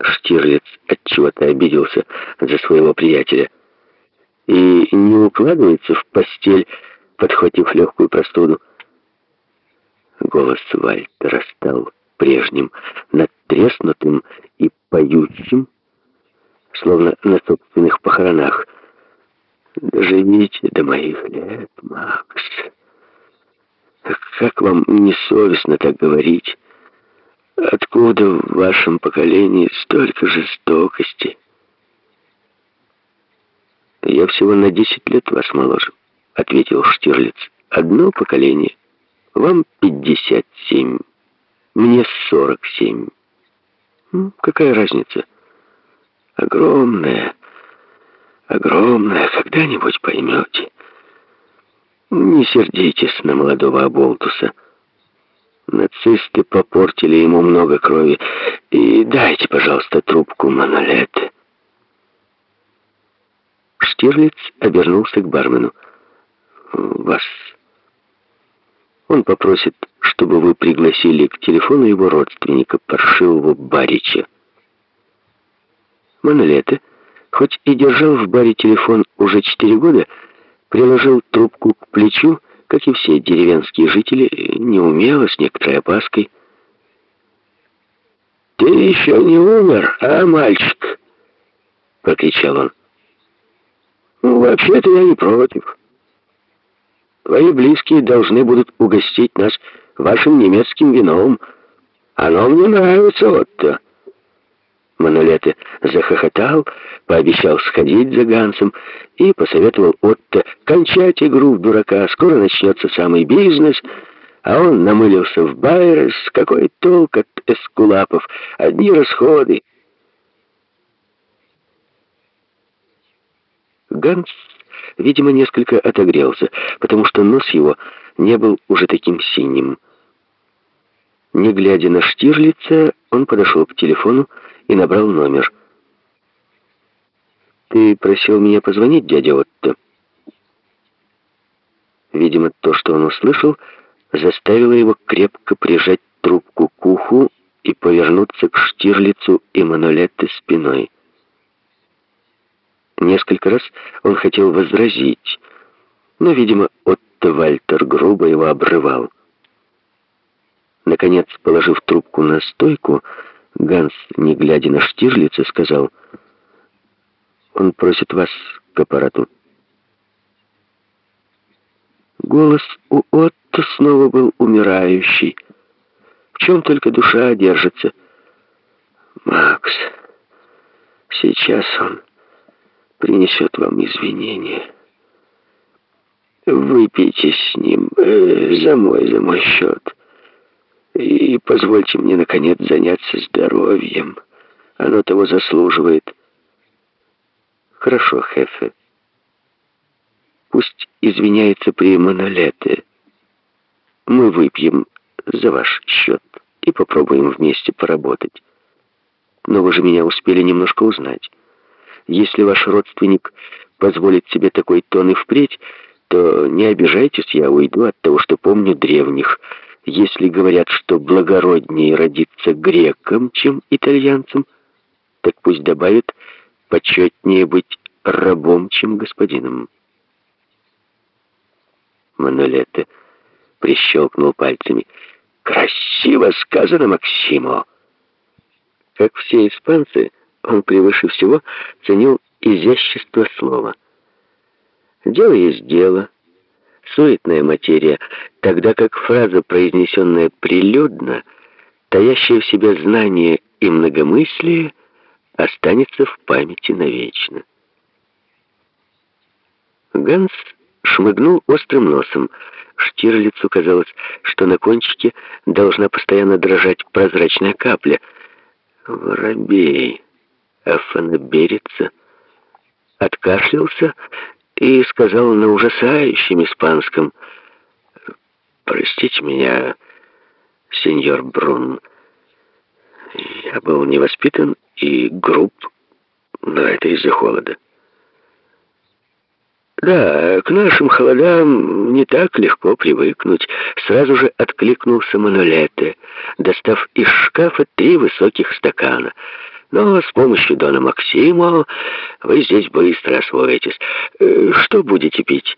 Штирлиц отчего-то обиделся за своего приятеля. «И не укладывается в постель, подхватив легкую простуду». Голос Вальтера стал прежним, надтреснутым и поющим, словно на собственных похоронах. «Доживите до моих лет, Макс. Как вам не совестно так говорить? Откуда в вашем поколении столько жестокости?» «Я всего на десять лет вас моложе», — ответил Штирлиц. «Одно поколение. Вам пятьдесят семь, мне сорок семь. Какая разница?» Огромная, огромная, когда-нибудь поймете. Не сердитесь на молодого оболтуса. Нацисты попортили ему много крови. И дайте, пожалуйста, трубку Манолет. Штирлиц обернулся к бармену. «Вас...» Он попросит, чтобы вы пригласили к телефону его родственника, паршивого Барича. Манолете, хоть и держал в баре телефон уже четыре года, приложил трубку к плечу, как и все деревенские жители, неумело, с некоторой опаской. «Ты еще не умер, а, мальчик?» — прокричал он. «Ну, вообще-то я не против. Твои близкие должны будут угостить нас вашим немецким вином. Оно мне нравится, Отто». Манолете захохотал, пообещал сходить за Гансом и посоветовал Отто кончать игру в дурака. Скоро начнется самый бизнес, а он намылился в Байрес. Какой толк от эскулапов? Одни расходы. Ганс, видимо, несколько отогрелся, потому что нос его не был уже таким синим. Не глядя на Штирлица, он подошел к телефону и набрал номер. «Ты просил меня позвонить, дядя Отто?» Видимо, то, что он услышал, заставило его крепко прижать трубку к уху и повернуться к Штирлицу и Манолетте спиной. Несколько раз он хотел возразить, но, видимо, Отто Вальтер грубо его обрывал. Наконец, положив трубку на стойку, Ганс, не глядя на Штирлица, сказал, «Он просит вас к аппарату». Голос у Отто снова был умирающий. В чем только душа держится. «Макс, сейчас он принесет вам извинения. Выпейте с ним э, за мой, за мой счет». И позвольте мне, наконец, заняться здоровьем. Оно того заслуживает. Хорошо, Хефе. Пусть извиняется при Монолете. Мы выпьем за ваш счет и попробуем вместе поработать. Но вы же меня успели немножко узнать. Если ваш родственник позволит себе такой тон и впредь, то не обижайтесь, я уйду от того, что помню древних – если говорят, что благороднее родиться греком, чем итальянцем, так пусть добавят почетнее быть рабом, чем господином. Манолетто прищелкнул пальцами. «Красиво сказано, Максимо!» Как все испанцы, он превыше всего ценил изящество слова. «Дело есть дело», суетная материя, тогда как фраза, произнесенная прилюдно, таящая в себе знание и многомыслие, останется в памяти навечно. Ганс шмыгнул острым носом. Штирлицу казалось, что на кончике должна постоянно дрожать прозрачная капля. Воробей офанаберится, откашлялся и сказал на ужасающем испанском «Простите меня, сеньор Брун, я был невоспитан и груб, но это из-за холода». «Да, к нашим холодам не так легко привыкнуть», — сразу же откликнулся Манолете, достав из шкафа три высоких стакана. Но с помощью Дона Максимо вы здесь быстро освоитесь. Э, что будете пить?»